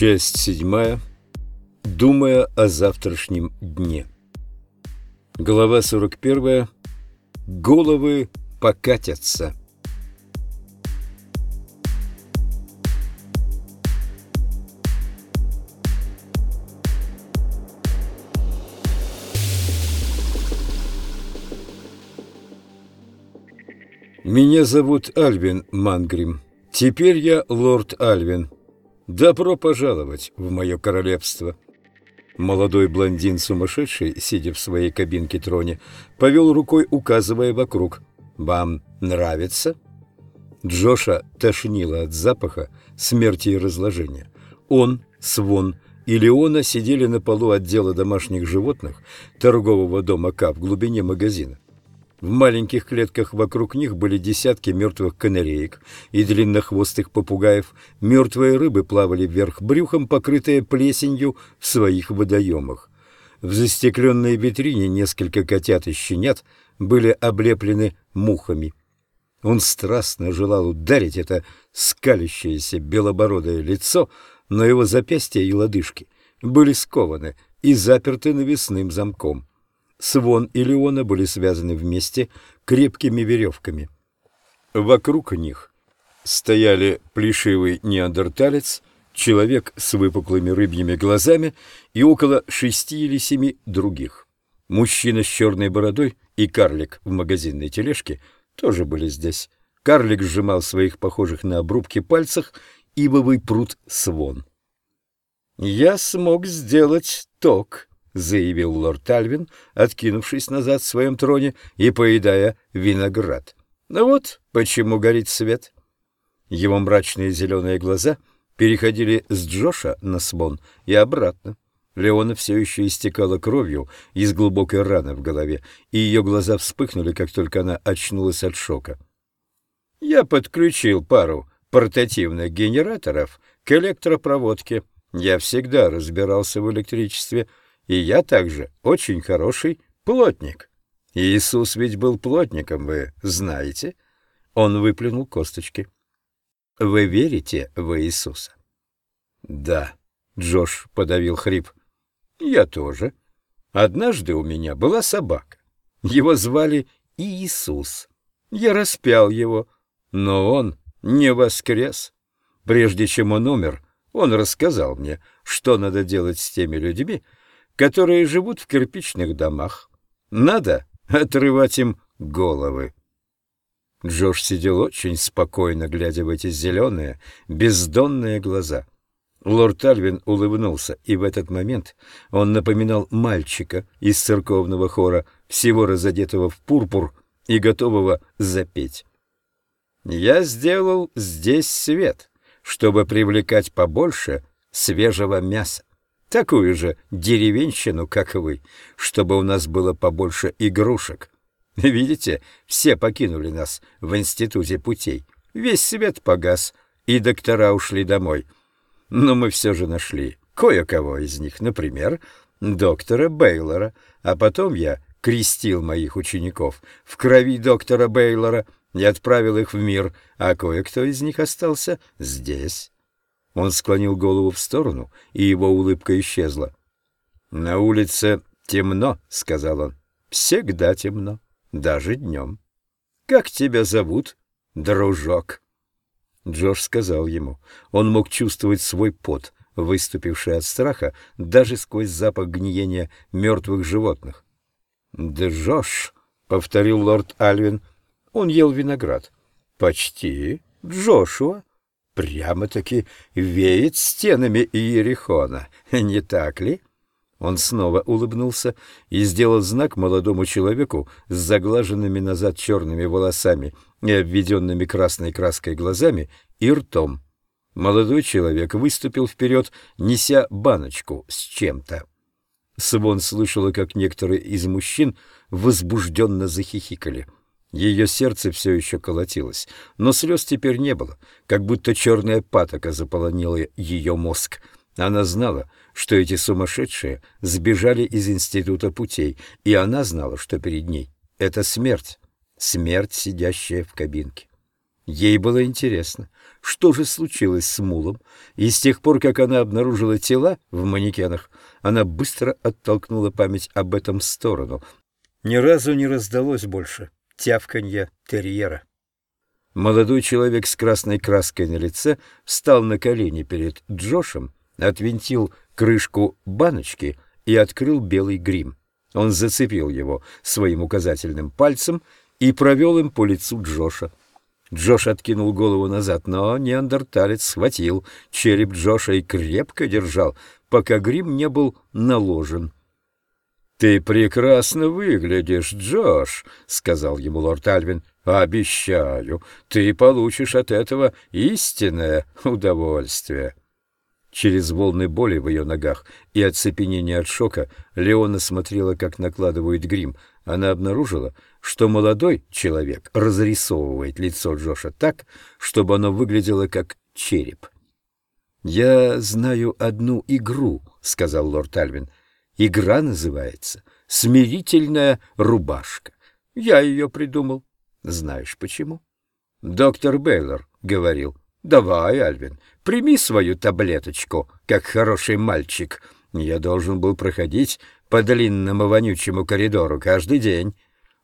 Часть седьмая. Думая о завтрашнем дне. Глава 41. Головы покатятся. Меня зовут Альвин Мангрим. Теперь я лорд Альвин. Добро пожаловать в мое королевство. Молодой блондин сумасшедший, сидя в своей кабинке-троне, повел рукой, указывая вокруг. «Вам нравится?» Джоша тошнило от запаха смерти и разложения. Он, Свон и Леона сидели на полу отдела домашних животных торгового дома К в глубине магазина. В маленьких клетках вокруг них были десятки мертвых канареек и длиннохвостых попугаев. Мертвые рыбы плавали вверх брюхом, покрытые плесенью в своих водоемах. В застекленной витрине несколько котят и щенят были облеплены мухами. Он страстно желал ударить это скалящееся белобородое лицо, но его запястья и лодыжки были скованы и заперты навесным замком. Свон и Леона были связаны вместе крепкими веревками. Вокруг них стояли плешивый неандерталец, человек с выпуклыми рыбьими глазами и около шести или семи других. Мужчина с черной бородой и карлик в магазинной тележке тоже были здесь. Карлик сжимал своих похожих на обрубки пальцах ивовый пруд свон. «Я смог сделать ток», — заявил лорд Альвин, откинувшись назад в своем троне и поедая виноград. «Ну вот почему горит свет». Его мрачные зеленые глаза переходили с Джоша на Смон и обратно. Леона все еще истекала кровью из глубокой раны в голове, и ее глаза вспыхнули, как только она очнулась от шока. «Я подключил пару портативных генераторов к электропроводке. Я всегда разбирался в электричестве» и я также очень хороший плотник. Иисус ведь был плотником, вы знаете. Он выплюнул косточки. Вы верите в Иисуса? Да, Джош подавил хрип. Я тоже. Однажды у меня была собака. Его звали Иисус. Я распял его, но он не воскрес. Прежде чем он умер, он рассказал мне, что надо делать с теми людьми, которые живут в кирпичных домах. Надо отрывать им головы. Джош сидел очень спокойно, глядя в эти зеленые, бездонные глаза. Лорд Альвин улыбнулся, и в этот момент он напоминал мальчика из церковного хора, всего разодетого в пурпур и готового запеть. «Я сделал здесь свет, чтобы привлекать побольше свежего мяса такую же деревенщину, как вы, чтобы у нас было побольше игрушек. Видите, все покинули нас в институте путей. Весь свет погас, и доктора ушли домой. Но мы все же нашли кое-кого из них, например, доктора Бейлора, а потом я крестил моих учеников в крови доктора Бейлора и отправил их в мир, а кое-кто из них остался здесь. Он склонил голову в сторону, и его улыбка исчезла. «На улице темно», — сказал он. «Всегда темно, даже днем. Как тебя зовут, дружок?» Джош сказал ему. Он мог чувствовать свой пот, выступивший от страха, даже сквозь запах гниения мертвых животных. «Джош», — повторил лорд Альвин. Он ел виноград. «Почти. Джошуа. Прямо-таки веет стенами Иерихона, не так ли? Он снова улыбнулся и сделал знак молодому человеку с заглаженными назад черными волосами и обведенными красной краской глазами и ртом. Молодой человек выступил вперед, неся баночку с чем-то. Свон слышала, как некоторые из мужчин возбужденно захихикали — ее сердце все еще колотилось, но слез теперь не было, как будто черная патока заполонила ее мозг. Она знала, что эти сумасшедшие сбежали из института путей, и она знала, что перед ней — это смерть, смерть, сидящая в кабинке. Ей было интересно, что же случилось с Мулом, и с тех пор, как она обнаружила тела в манекенах, она быстро оттолкнула память об этом в сторону. Ни разу не раздалось больше тявканья терьера. Молодой человек с красной краской на лице встал на колени перед Джошем, отвинтил крышку баночки и открыл белый грим. Он зацепил его своим указательным пальцем и провел им по лицу Джоша. Джош откинул голову назад, но неандерталец схватил череп Джоша и крепко держал, пока грим не был наложен. «Ты прекрасно выглядишь, Джош», — сказал ему лорд Альвин. «Обещаю, ты получишь от этого истинное удовольствие». Через волны боли в ее ногах и оцепенение от шока Леона смотрела, как накладывают грим. Она обнаружила, что молодой человек разрисовывает лицо Джоша так, чтобы оно выглядело как череп. «Я знаю одну игру», — сказал лорд Альвин. «Игра называется «Смирительная рубашка». Я ее придумал. Знаешь почему?» Доктор Бейлор говорил, «Давай, Альвин, прими свою таблеточку, как хороший мальчик. Я должен был проходить по длинному вонючему коридору каждый день».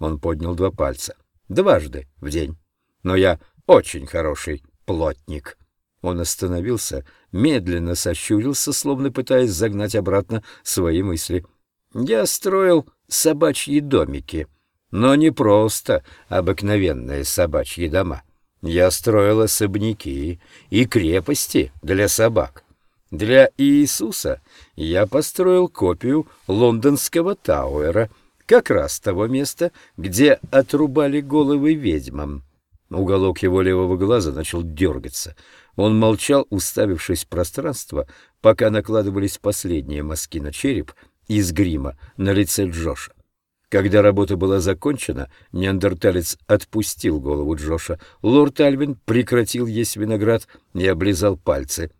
Он поднял два пальца. «Дважды в день. Но я очень хороший плотник». Он остановился, медленно сощурился, словно пытаясь загнать обратно свои мысли. «Я строил собачьи домики, но не просто обыкновенные собачьи дома. Я строил особняки и крепости для собак. Для Иисуса я построил копию лондонского Тауэра, как раз того места, где отрубали головы ведьмам». Уголок его левого глаза начал дергаться — он молчал, уставившись в пространство, пока накладывались последние мазки на череп из грима на лице Джоша. Когда работа была закончена, неандерталец отпустил голову Джоша. Лорд Альвин прекратил есть виноград и облизал пальцы.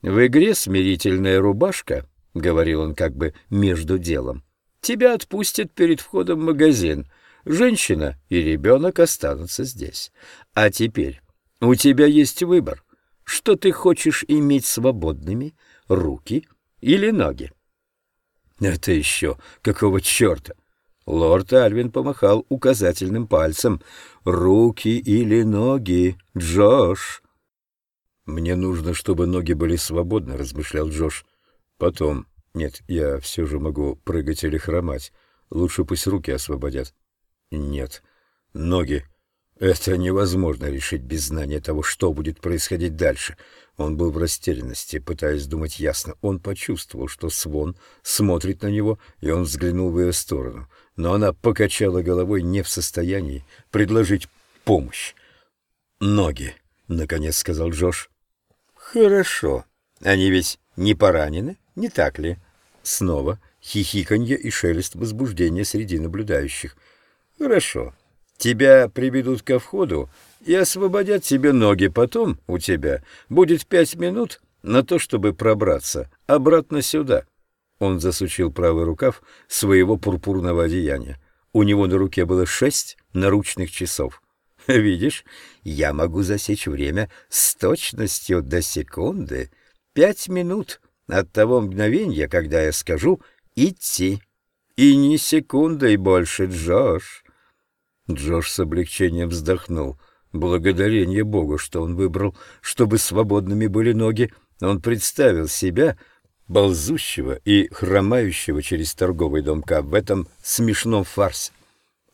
«В игре смирительная рубашка», — говорил он как бы между делом, — «тебя отпустят перед входом в магазин. Женщина и ребенок останутся здесь. А теперь у тебя есть выбор, что ты хочешь иметь свободными, руки или ноги. Это еще какого черта? Лорд Альвин помахал указательным пальцем. «Руки или ноги, Джош?» «Мне нужно, чтобы ноги были свободны», — размышлял Джош. «Потом. Нет, я все же могу прыгать или хромать. Лучше пусть руки освободят». «Нет. Ноги. Это невозможно решить без знания того, что будет происходить дальше. Он был в растерянности, пытаясь думать ясно. Он почувствовал, что Свон смотрит на него, и он взглянул в ее сторону. Но она покачала головой, не в состоянии предложить помощь. «Ноги», — наконец сказал Джош. «Хорошо. Они ведь не поранены, не так ли?» Снова хихиканье и шелест возбуждения среди наблюдающих. «Хорошо. Тебя приведут ко входу и освободят тебе ноги. Потом у тебя будет пять минут на то, чтобы пробраться обратно сюда. Он засучил правый рукав своего пурпурного одеяния. У него на руке было шесть наручных часов. Видишь, я могу засечь время с точностью до секунды. Пять минут от того мгновения, когда я скажу «идти». И ни секундой больше, Джош. Джош с облегчением вздохнул. Благодарение Богу, что он выбрал, чтобы свободными были ноги. Он представил себя, ползущего и хромающего через торговый дом К в этом смешном фарсе.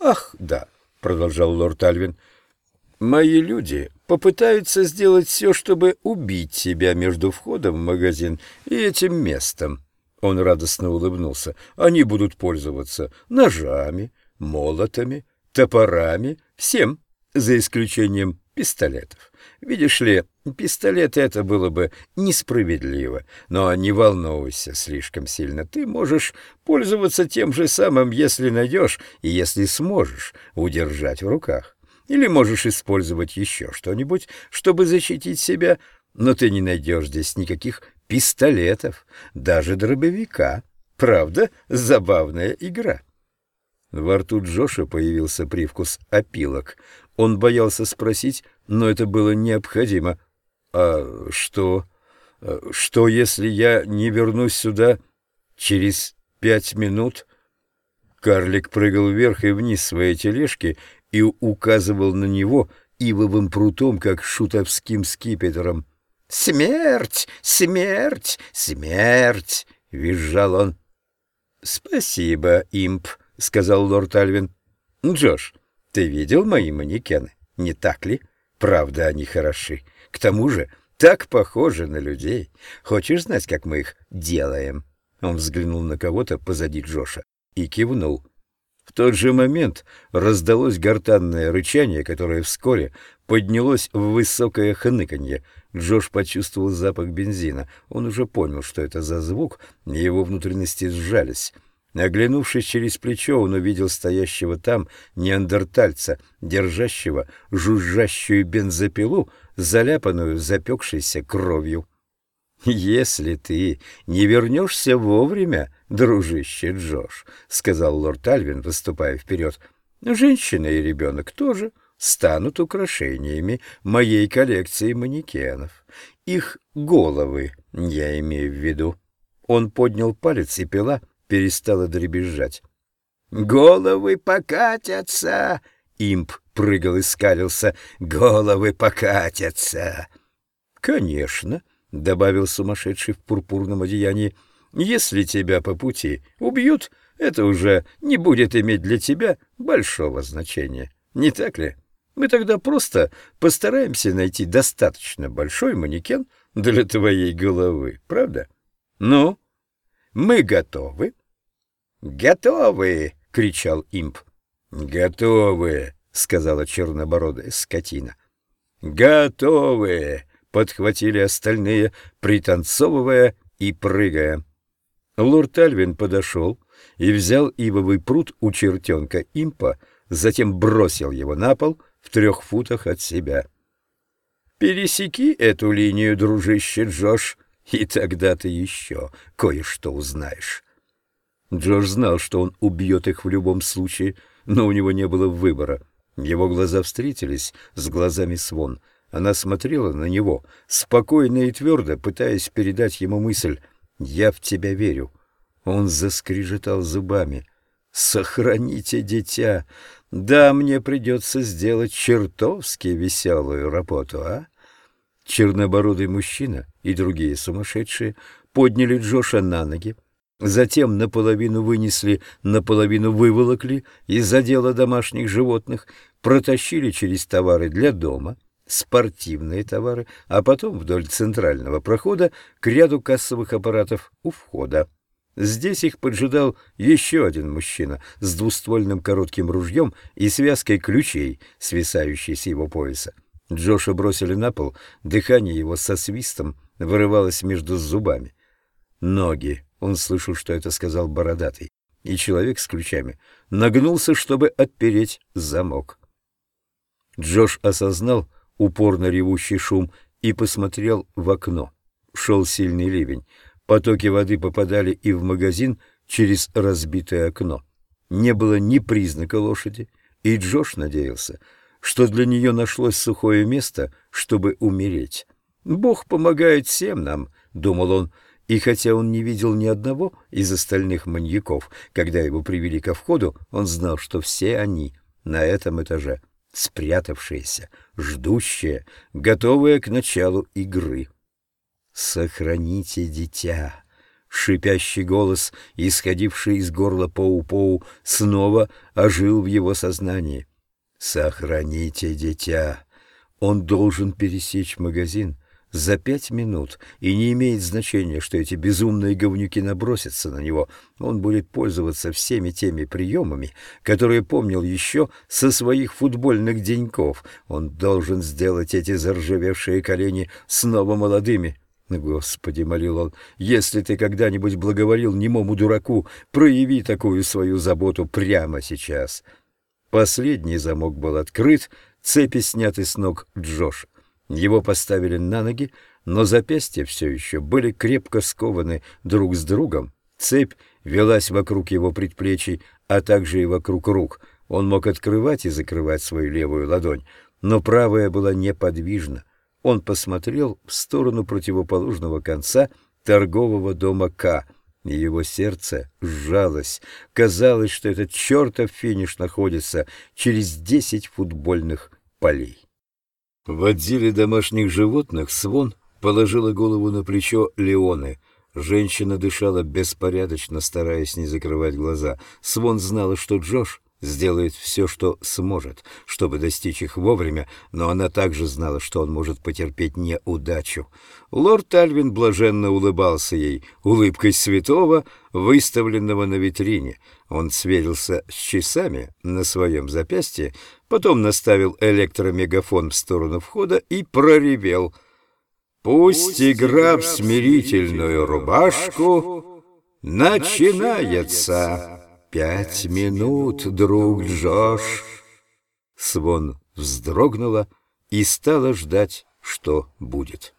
«Ах, да», — продолжал лорд Альвин, — «мои люди попытаются сделать все, чтобы убить себя между входом в магазин и этим местом». Он радостно улыбнулся. «Они будут пользоваться ножами, молотами, топорами, всем, за исключением пистолетов. Видишь ли, пистолет это было бы несправедливо, но не волнуйся слишком сильно. Ты можешь пользоваться тем же самым, если найдешь и если сможешь удержать в руках. Или можешь использовать еще что-нибудь, чтобы защитить себя, но ты не найдешь здесь никаких пистолетов, даже дробовика. Правда, забавная игра. Во рту Джоша появился привкус опилок. Он боялся спросить, но это было необходимо. А что? Что, если я не вернусь сюда через пять минут? Карлик прыгал вверх и вниз своей тележки и указывал на него ивовым прутом, как шутовским скипетром. «Смерть! Смерть! Смерть!» — визжал он. «Спасибо, имп», — сказал лорд Альвин. «Джош, ты видел мои манекены, не так ли? Правда, они хороши. К тому же так похожи на людей. Хочешь знать, как мы их делаем?» Он взглянул на кого-то позади Джоша и кивнул. В тот же момент раздалось гортанное рычание, которое вскоре поднялось в высокое хныканье. Джош почувствовал запах бензина. Он уже понял, что это за звук, и его внутренности сжались. Оглянувшись через плечо, он увидел стоящего там неандертальца, держащего жужжащую бензопилу, заляпанную запекшейся кровью. «Если ты не вернешься вовремя, дружище Джош», — сказал лорд Альвин, выступая вперед, — «женщина и ребенок тоже» станут украшениями моей коллекции манекенов. Их головы, я имею в виду. Он поднял палец, и пила перестала дребезжать. «Головы покатятся!» Имп прыгал и скалился. «Головы покатятся!» «Конечно!» — добавил сумасшедший в пурпурном одеянии. «Если тебя по пути убьют, это уже не будет иметь для тебя большого значения. Не так ли?» Мы тогда просто постараемся найти достаточно большой манекен для твоей головы, правда? Ну, мы готовы? Готовы, кричал имп. Готовы, сказала чернобородая скотина. Готовы, подхватили остальные, пританцовывая и прыгая. Лорд Альвин подошел и взял ивовый пруд у чертенка импа, затем бросил его на пол — в трех футах от себя. «Пересеки эту линию, дружище Джош, и тогда ты еще кое-что узнаешь». Джош знал, что он убьет их в любом случае, но у него не было выбора. Его глаза встретились с глазами Свон. Она смотрела на него, спокойно и твердо, пытаясь передать ему мысль «Я в тебя верю». Он заскрежетал зубами. «Сохраните дитя! Да, мне придется сделать чертовски веселую работу, а? Чернобородый мужчина и другие сумасшедшие подняли Джоша на ноги, затем наполовину вынесли, наполовину выволокли из отдела домашних животных, протащили через товары для дома, спортивные товары, а потом вдоль центрального прохода к ряду кассовых аппаратов у входа. Здесь их поджидал еще один мужчина с двуствольным коротким ружьем и связкой ключей, свисающей с его пояса. Джоша бросили на пол, дыхание его со свистом вырывалось между зубами. «Ноги!» — он слышал, что это сказал бородатый, и человек с ключами нагнулся, чтобы отпереть замок. Джош осознал упорно ревущий шум и посмотрел в окно. Шел сильный ливень. Потоки воды попадали и в магазин через разбитое окно. Не было ни признака лошади, и Джош надеялся, что для нее нашлось сухое место, чтобы умереть. «Бог помогает всем нам», — думал он, и хотя он не видел ни одного из остальных маньяков, когда его привели ко входу, он знал, что все они на этом этаже, спрятавшиеся, ждущие, готовые к началу игры. «Сохраните дитя!» Шипящий голос, исходивший из горла Поу-Поу, снова ожил в его сознании. «Сохраните дитя!» Он должен пересечь магазин за пять минут, и не имеет значения, что эти безумные говнюки набросятся на него. Он будет пользоваться всеми теми приемами, которые помнил еще со своих футбольных деньков. Он должен сделать эти заржавевшие колени снова молодыми. Господи, молил он, если ты когда-нибудь благоволил немому дураку, прояви такую свою заботу прямо сейчас. Последний замок был открыт, цепи сняты с ног Джош. Его поставили на ноги, но запястья все еще были крепко скованы друг с другом. Цепь велась вокруг его предплечий, а также и вокруг рук. Он мог открывать и закрывать свою левую ладонь, но правая была неподвижна. Он посмотрел в сторону противоположного конца торгового дома К, его сердце сжалось. Казалось, что этот чертов финиш находится через десять футбольных полей. В отделе домашних животных Свон положила голову на плечо Леоны. Женщина дышала беспорядочно, стараясь не закрывать глаза. Свон знала, что Джош сделает все, что сможет, чтобы достичь их вовремя, но она также знала, что он может потерпеть неудачу. Лорд Альвин блаженно улыбался ей улыбкой святого, выставленного на витрине. Он сверился с часами на своем запястье, потом наставил электромегафон в сторону входа и проревел — Пусть игра в смирительную рубашку начинается. Пять минут, друг Джош. Свон вздрогнула и стала ждать, что будет.